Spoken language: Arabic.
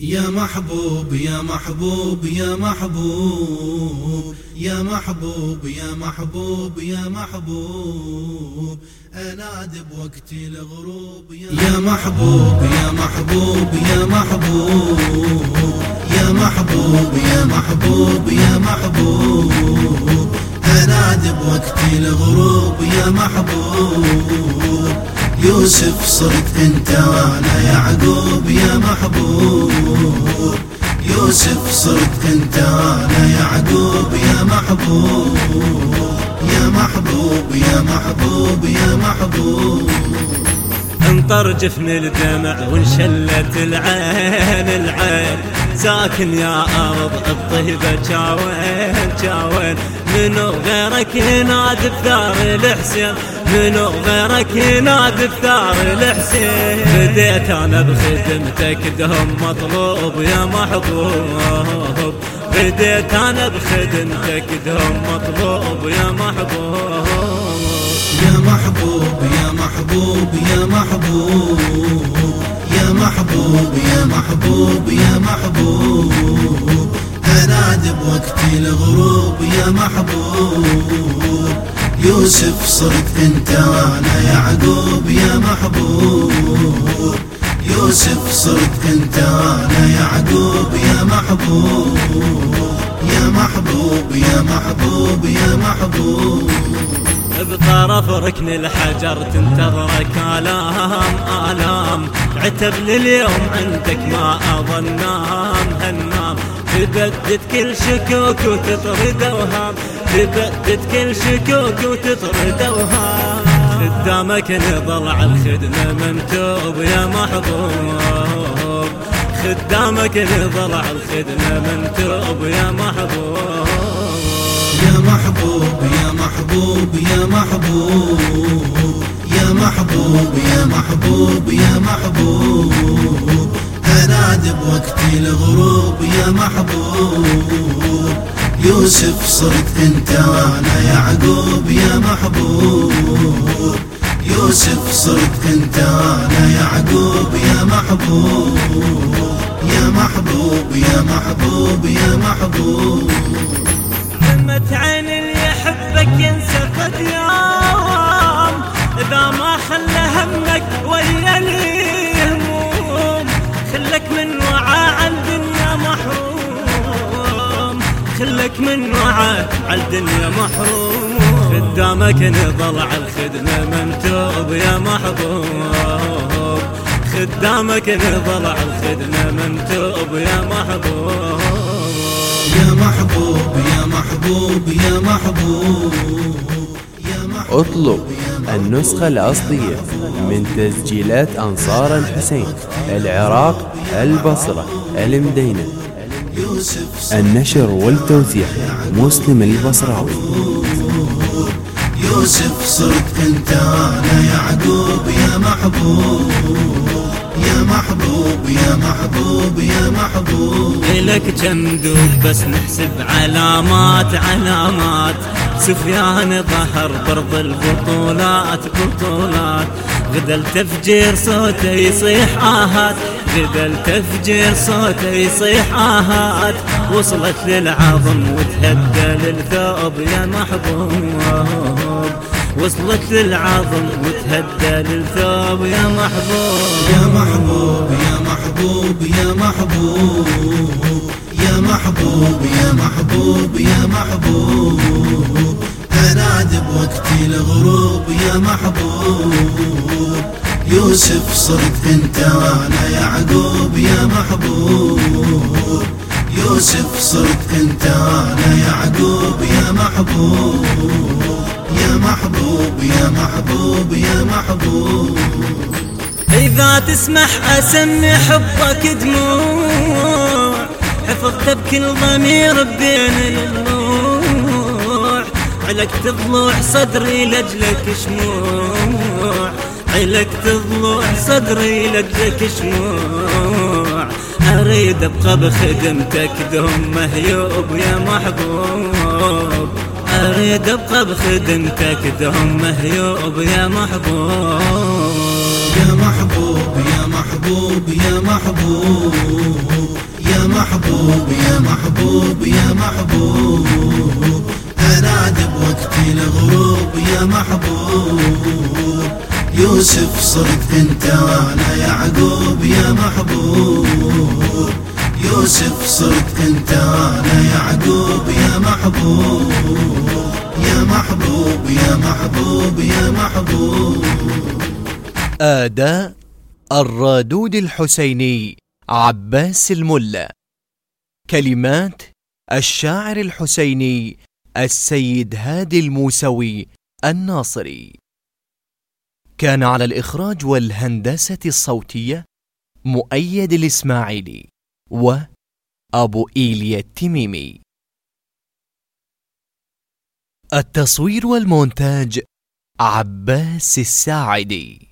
يا محبوب يا محبوب يا محبوب يا محبوب يا محبوب يا محبوب. انادي بوقت الغروب يا محبوب يا محبوب يا محبوب. يا محبوب يا محبوب يا محبوب. انادي بوقت الغروب يا محبوب. يوسف صرت انت وأنا يعقوب يا محبوب. يوسف صرت انت وأنا يعقوب يا محبوب. يا محبوب يا محبوب يا محبوب. انطر جفن الدمع وانشلت العين العين. ساكن يا أرض الطيبه جاوين جاوين. منو غيرك ينادي بثار الحسين. منو غيرك ينادي بثار الحسين. بديت أنا بخدمتك دهم مطلوب يا محبوب. بديت أنا بخدمتك دهم مطلوب يا محبوب. يا محبوب يا محبوب يا محبوب. يا محبوب يا محبوب يا محبوب. انادي بوقت الغروب يا محبوب. يوسف صرت انت وأنا يعقوب يا محبوب. يوسف صرت انت وأنا يعقوب يا محبوب. يا محبوب يا محبوب يا محبوب. بطرف ركن الحجر تنتظرك آلام آلام. عتب لليوم عندك ما أظن نام هالنام تبدد كل شكوك وتطرد أوهام. تبدد كل شكوك وتطرد اوهام قدامك نظل على الخدمة منتوب يا محبوب. خدامك نظل على الخدمة منتوب يا محبوب. يا محبوب يا محبوب يا محبوب. يا محبوب يا محبوب يا محبوب. أنادي بوقت الغروب يا محبوب. يوسف صرت انت وأنا يعقوب يا محبوب. يوسف صرت انت وأنا يعقوب يا محبوب. يا محبوب يا محبوب يا محبوب. همت عين اللي يحبك ينسى قد يوم خلك من وعاء الدنيا محروم. قدامك نضل على الخدمة منتوب يا محبوب. خدامك نضل على الخدمة منتوب يا محبوب. يا محبوب يا محبوب يا محبوب يا محبوب اطلب النسخة الأصلية من تسجيلات أنصار الحسين العراق البصرة المدينة. النشر والتوزيع مسلم البصراوي. يوسف صرت أنت أنا يعقوب يا محبوب يا محبوب يا محبوب يا محبوب. إلك جندوب بس نحسب علامات علامات. سفيان ظهر برض البطولات بطولات. غدا التفجير صوته يصيح آهات غدا التفجير صوته يصيح آهات. وصلت للعظم وتهدى للثوب يا محبوب. وصلت للعظم وتهدى للثوب يا محبوب. يا محبوب يا محبوب يا محبوب. يا محبوب يا محبوب يا محبوب. انادي بوقت الغروب يا محبوب. يوسف صرت انت وأنا يعقوب يا محبوب. يوسف صرت انت وأنا يعقوب يا محبوب. يا محبوب يا محبوب يا محبوب. إذا تسمح أسمي حبك دموع. حفظت بكل ضمير بين الضلوع علك تضلوع صدري لجلك شموع. علك تضلوع صدري لجلك شموع. أريد أبقى بخدمتك دوم مهيوب يا محبوب. أريد أبقى بخدمتك دوم مهيوب يا محبوب. يا محبوب يا محبوب يا محبوب. يا محبوب يا محبوب يا محبوب. انادي بوقت الغروب يا محبوب. يوسف صرت انت وأنا يعقوب يا محبوب. يوسف صرت انت وأنا يعقوب يا محبوب. يا محبوب يا محبوب يا محبوب. آداء الرادود الحسيني عباس الملا. كلمات الشاعر الحسيني السيد هادي الموسوي الناصري. كان على الإخراج والهندسة الصوتية مؤيد الإسماعيلي وأبو إيليا التميمي. التصوير والمونتاج عباس الساعدي.